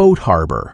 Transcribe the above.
boat harbor.